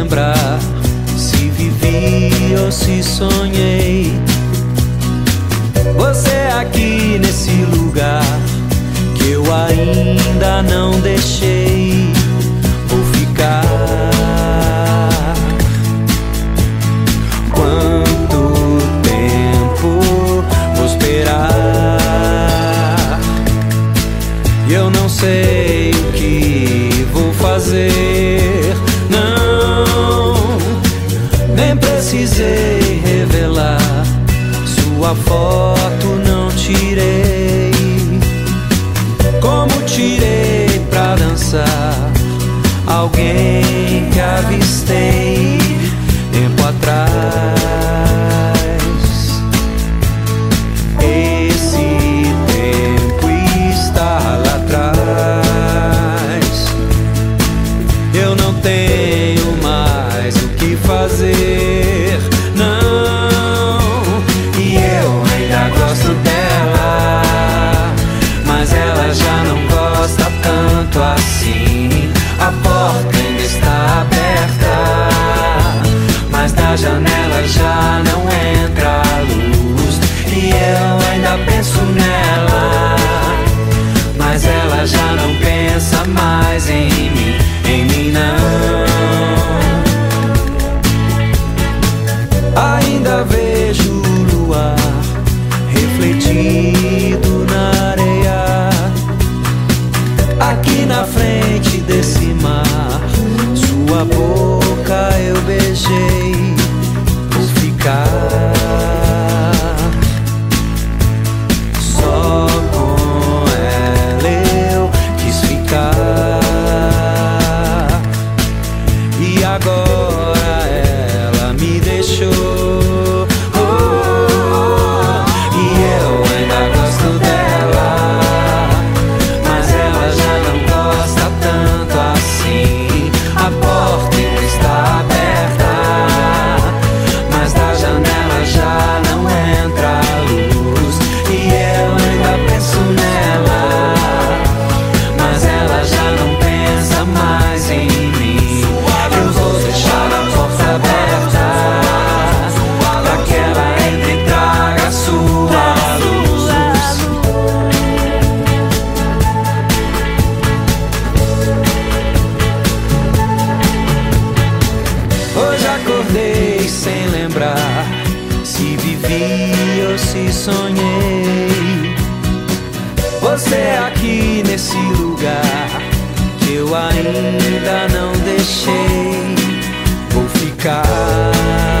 lembrar se vivi ou se sonhei. Você é aqui nesse lugar que eu ainda não deixei. Tenho mais o que fazer, não. E eu ainda gosto dela, mas ela já não gosta tanto assim. A porta ainda está aberta, mas da janela já não entra luz. E eu ainda penso nela, Cheese. Vivi ou se sonhei. Você aqui nesse lugar que eu ainda não deixei. Vou ficar.